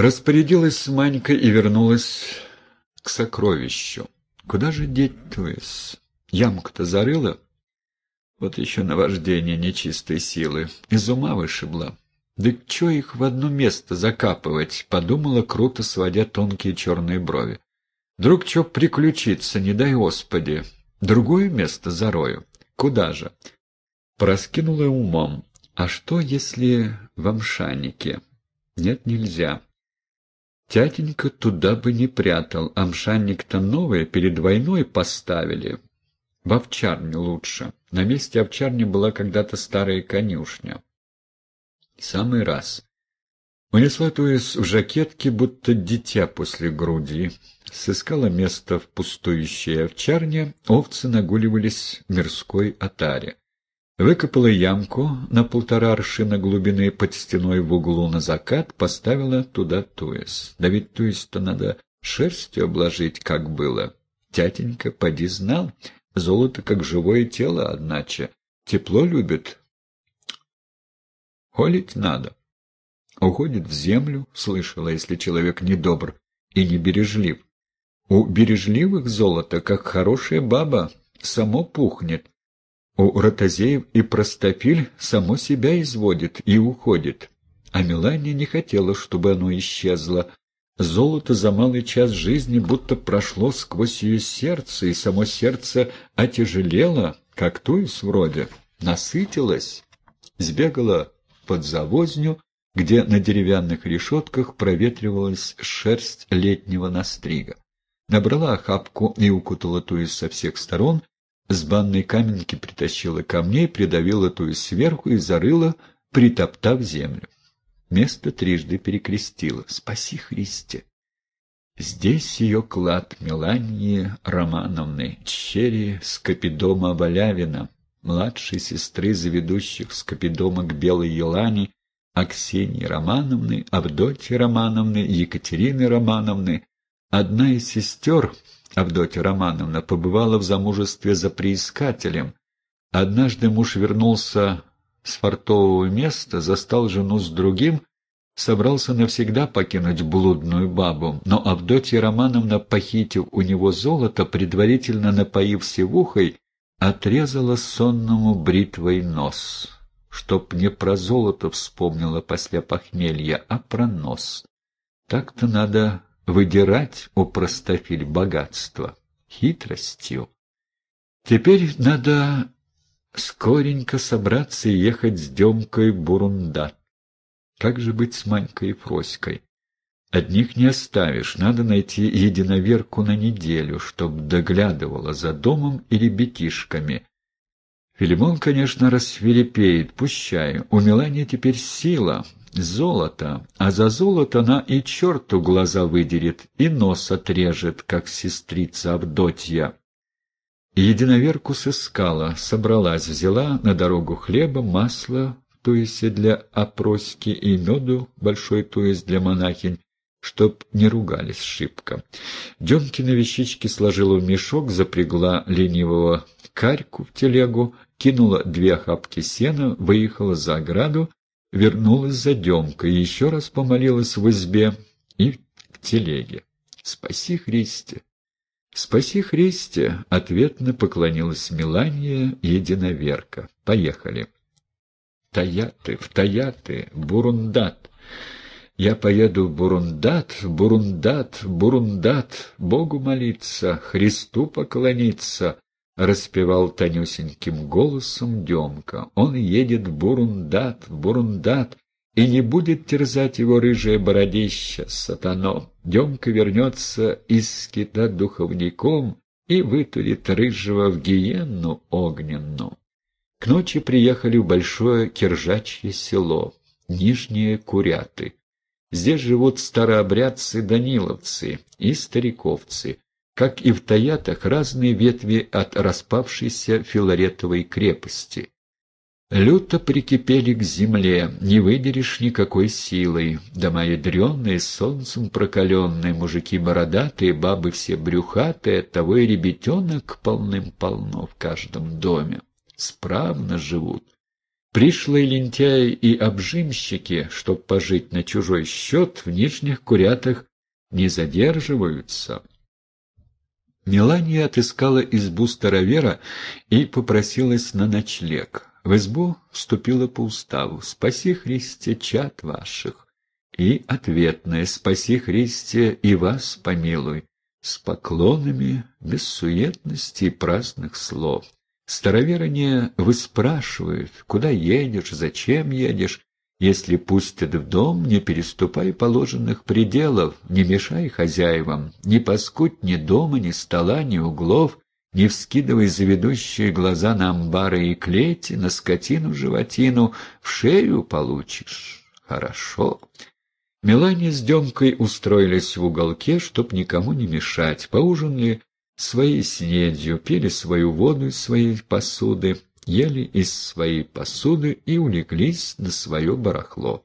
Распорядилась Манька и вернулась к сокровищу. Куда же деть Туис? Ямку-то зарыла? Вот еще наваждение нечистой силы. Из ума вышибла. Да чё их в одно место закапывать, подумала, круто сводя тонкие черные брови. Вдруг чё приключиться, не дай Господи. Другое место зарою. Куда же? Проскинула умом. А что, если в Амшанике? Нет, нельзя. Тятенька туда бы не прятал, амшанник-то новый, перед войной поставили. В овчарню лучше. На месте овчарни была когда-то старая конюшня. Самый раз. Унесла Туис в жакетке, будто дитя после груди. Сыскала место в пустующей овчарне, овцы нагуливались в мирской отаре. Выкопала ямку на полтора аршина глубины под стеной в углу на закат, поставила туда туес. Да ведь туес-то надо шерстью обложить, как было. Тятенька, поди знал, золото как живое тело, одначе. Тепло любит. Холить надо. Уходит в землю, слышала, если человек недобр и не бережлив. У бережливых золото, как хорошая баба, само пухнет, у ротозеев и простофиль само себя изводит и уходит. А Мелания не хотела, чтобы оно исчезло. Золото за малый час жизни будто прошло сквозь ее сердце, и само сердце отяжелело, как туис вроде, насытилось, сбегала под завозню, где на деревянных решетках проветривалась шерсть летнего настрига. Набрала охапку и укутала туис со всех сторон, с банной каменки притащила камней, придавила ту сверху и зарыла, притоптав землю. Место трижды перекрестила. «Спаси Христе!» Здесь ее клад Мелании Романовны, черри Скопидома Валявина, младшей сестры заведущих Скопидома к Белой Елане, Аксении Романовны, Авдотьи Романовны, Екатерины Романовны. Одна из сестер, Авдотья Романовна побывала в замужестве за приискателем. Однажды муж вернулся с фартового места, застал жену с другим, собрался навсегда покинуть блудную бабу, но Авдотья Романовна, похитив у него золото, предварительно напоив севухой, отрезала сонному бритвой нос, чтоб не про золото вспомнила после похмелья, а про нос. Так-то надо выдирать у простофиль богатство хитростью. Теперь надо скоренько собраться и ехать с Демкой Бурундат. Как же быть с Манькой и Фроськой? Одних не оставишь, надо найти единоверку на неделю, чтоб доглядывала за домом и ребятишками. Филимон, конечно, рассверепеет, пущай, у Мелании теперь сила, золото, а за золото она и черту глаза выдерет, и нос отрежет, как сестрица Авдотья. Единоверку сыскала, собралась, взяла на дорогу хлеба, масла в туесе для опроски и меду, большой туес для монахинь, чтоб не ругались шибко. Демкина вещички сложила в мешок, запрягла ленивого карьку в телегу, кинула две охапки сена, выехала за ограду, вернулась за Демкой, еще раз помолилась в избе и в телеге. «Спаси Христе!» «Спаси Христе!» — ответно поклонилась Мелания единоверка. «Поехали!» «Таяты, в Таяты, Бурундат!» «Я поеду в Бурундат, Бурундат, Бурундат, Богу молиться, Христу поклониться!» — распевал тонюсеньким голосом Демка. «Он едет в Бурундат, в Бурундат, и не будет терзать его рыжее бородище, сатано. Демка вернется из скита духовником и вытурит рыжего в гиенну огненную». К ночи приехали в большое киржачье село, Нижние Куряты. Здесь живут старообрядцы-даниловцы и стариковцы, как и в Таятах, разные ветви от распавшейся Филаретовой крепости. Люто прикипели к земле, не выдерешь никакой силой. Дома ядреные, солнцем прокаленные, мужики бородатые, бабы все брюхатые, того и ребятенок полным-полно в каждом доме. Справно живут. Пришлые лентяи и обжимщики, чтоб пожить на чужой счет, в нижних курятах не задерживаются. Мелания отыскала избу старовера и попросилась на ночлег. В избу вступила по уставу «Спаси, Христе, чад ваших!» и ответное «Спаси, Христе, и вас помилуй!» с поклонами, без суетности и праздных слов. Староверы не выспрашивают, куда едешь, зачем едешь, если пустят в дом, не переступай положенных пределов, не мешай хозяевам, не паскудь ни дома, ни стола, ни углов, не вскидывай заведущие глаза на амбары и клети, на скотину-животину, в шею получишь. Хорошо. Мелания с Демкой устроились в уголке, чтоб никому не мешать, поужинали своей снедью, пили свою воду из своей посуды, ели из своей посуды и улеглись на свое барахло.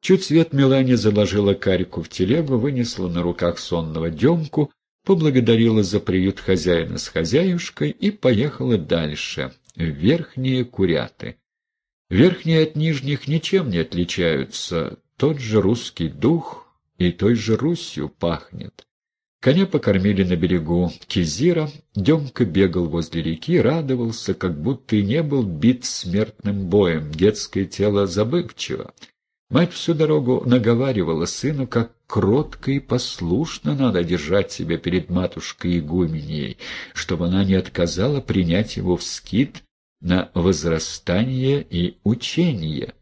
Чуть свет Мелания заложила карику в телегу, вынесла на руках сонного Демку, поблагодарила за приют хозяина с хозяюшкой и поехала дальше, в верхние куряты. Верхние от нижних ничем не отличаются, тот же русский дух и той же Русью пахнет. Коня покормили на берегу Кизира, Демка бегал возле реки, радовался, как будто и не был бит смертным боем, детское тело забывчиво. Мать всю дорогу наговаривала сыну, как кротко и послушно надо держать себя перед матушкой игуменей, чтобы она не отказала принять его в скит на возрастание и учение.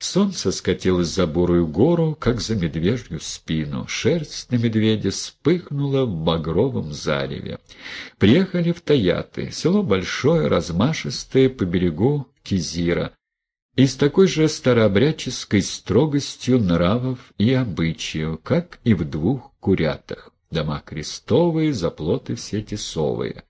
Солнце скатилось за бурую гору, как за медвежью спину. Шерсть на медведя вспыхнула в багровом зареве. Приехали в Таяты, село большое, размашистое, по берегу Кизира, и с такой же старообрядческой строгостью нравов и обычаю, как и в двух курятах. Дома крестовые, заплоты все тесовые.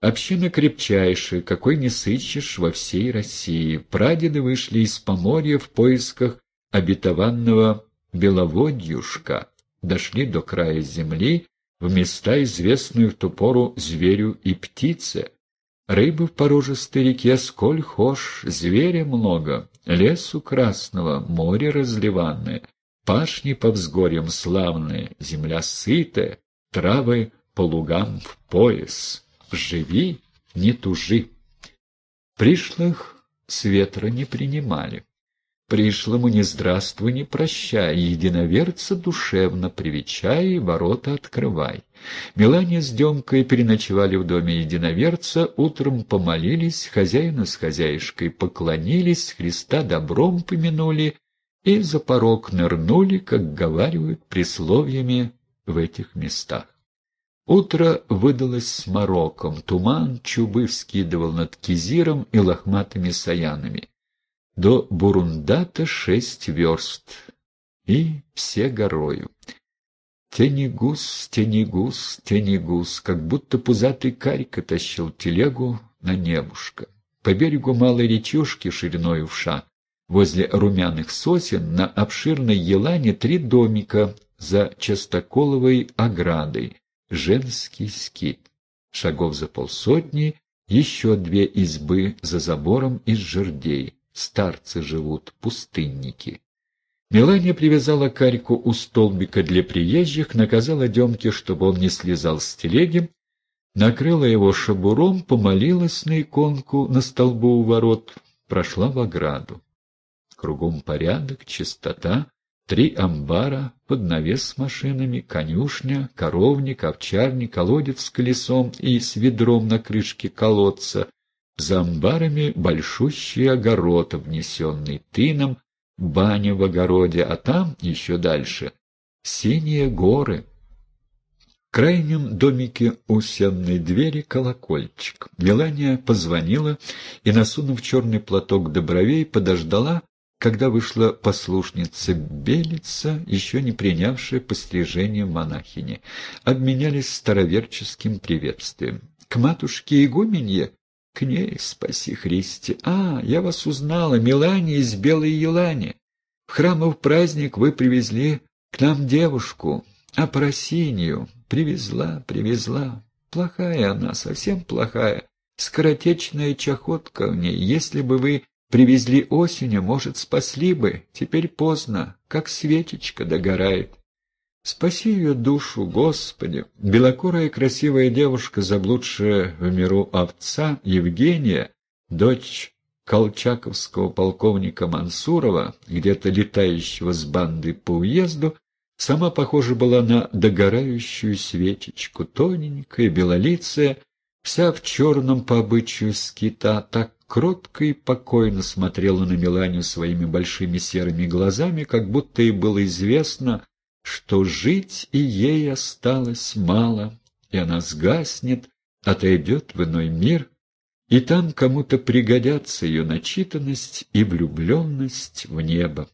Община крепчайшая, какой не сыщешь во всей России. Прадеды вышли из Поморья в поисках обетованного Беловодьюшка, дошли до края земли, в места, известные в ту пору зверю и птице. Рыбы в порожистой реке сколь хошь, зверя много, лесу красного, море разливанное, пашни по взгорьям славные, земля сытая, травы по лугам в пояс живи, не тужи. Пришлых с ветра не принимали. Пришлому не здравствуй, не прощай, единоверца душевно привечай и ворота открывай. Мелания с Демкой переночевали в доме единоверца, утром помолились, хозяину с хозяюшкой поклонились, Христа добром помянули и за порог нырнули, как говаривают присловиями в этих местах. Утро выдалось с мороком, туман чубы вскидывал над Кизиром и лохматыми саянами. До Бурундата шесть верст, и все горою. Тенегус, тенегус, тенегус, как будто пузатый карька тащил телегу на небушка. По берегу малой речушки шириной в возле румяных сосен, на обширной елане три домика за частоколовой оградой, женский скит. Шагов за полсотни, еще две избы за забором из жердей. Старцы живут, пустынники. Мелания привязала карьку у столбика для приезжих, наказала Демке, чтобы он не слезал с телеги, накрыла его шабуром, помолилась на иконку на столбу у ворот, прошла в ограду. Кругом порядок, чистота, Три амбара, под навес с машинами, конюшня, коровник, овчарник, колодец с колесом и с ведром на крышке колодца. За амбарами большущий огород, обнесенный тыном, баня в огороде, а там, еще дальше, синие горы. В крайнем домике у сенной двери колокольчик. Мелания позвонила и, насунув черный платок до бровей, подождала, когда вышла послушница Белица, еще не принявшая пострижение монахини. Обменялись староверческим приветствием. «К матушке игуменье?» «К ней, спаси Христе!» «А, я вас узнала, Мелания из Белой Елани. В храмов праздник вы привезли к нам девушку, Апросинью. Привезла, привезла. Плохая она, совсем плохая. Скоротечная чахотка в ней. Если бы вы Привезли осенью, может, спасли бы. Теперь поздно, как светечка догорает. Спаси ее душу, Господи! Белокурая красивая девушка, заблудшая в миру овца, Евгения, дочь колчаковского полковника Мансурова, где-то летающего с бандой по уезду, сама похожа была на догорающую свечечку, тоненькая, белолицая, вся в черном по обычаю скита, так кротко и покойно смотрела на Меланию своими большими серыми глазами, как будто ей было известно, что жить и ей осталось мало, и она сгаснет, отойдет в иной мир, и там кому-то пригодятся ее начитанность и влюбленность в небо.